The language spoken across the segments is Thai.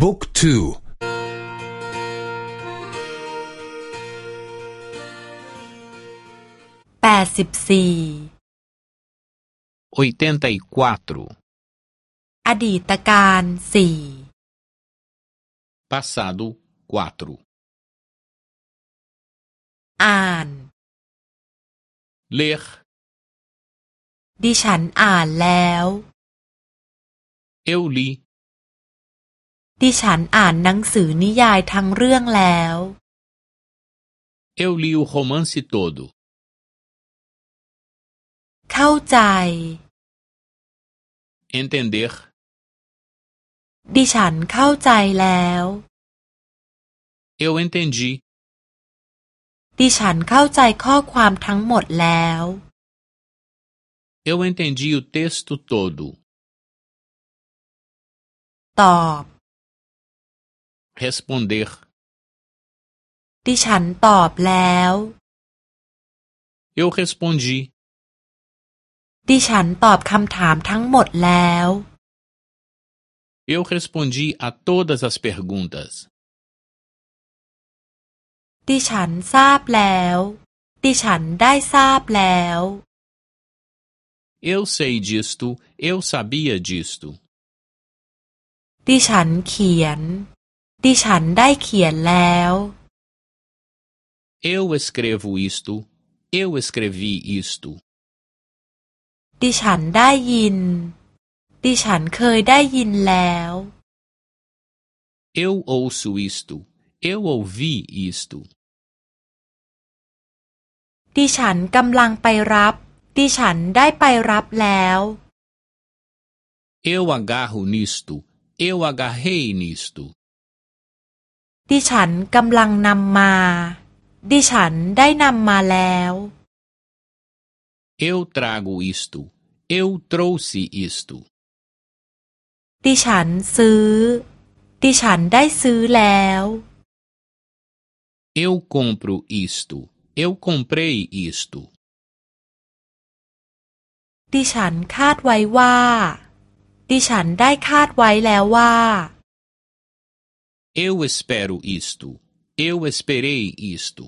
บุ๊กทูแปดสิบสี่ oitenta e quatro อดีตการสี่ passado quatro อ่าน ler ดิฉันอ่านแล้ว eu li ดิฉันอ่านหนังสือนิยายทั้งเรื่องแล้ว eu li o romance todo เข้าใจ entender ดิฉันเข้าใจแล้ว eu entendi ดิฉันเข้าใจข้อความทั้งหมดแล้ว eu entendi o texto todo ตอบ responder ดิฉันตอบแล้ว eu respondi ดิฉันตอบคำถามทั้งหมดแล้ว eu respondi a todas as perguntas ดิฉันทราบแล้ว ดิฉันได้ทราบแล้ว eu sei disto eu sabia disto ดิฉันเขียน ดิฉันได้เขียนแล้ว eu escrevo isto eu escrevi isto ดิฉันได้ยิน ดิฉันเคยได้ยินแล้ว eu ouço isto eu ouvi isto ดิฉันกำลังไปรับ ดิฉันได้ไปรับแล้ว eu agarro nisto eu agarrei nisto ดิฉันกำลังนำมา ดิฉันได้นำมาแล้ว eu trago isto eu trouxe isto ดิฉันซื้อ ดิฉันได้ซื้อแล้ว eu compro isto eu comprei isto ดิฉันคาดไว้ว่า ดิฉันได้คาดไว้แล้วว่า eu espero isto eu esperei isto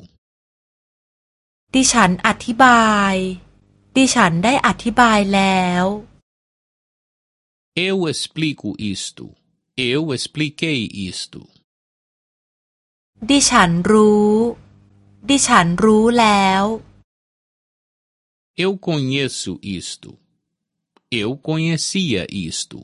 ดิฉันอธิบาย ดิฉันได้อธิบายแล้ว eu explico isto eu expliquei isto ดิฉันรู้ ดิฉันรู้แล้ว eu conheço isto eu conhecia isto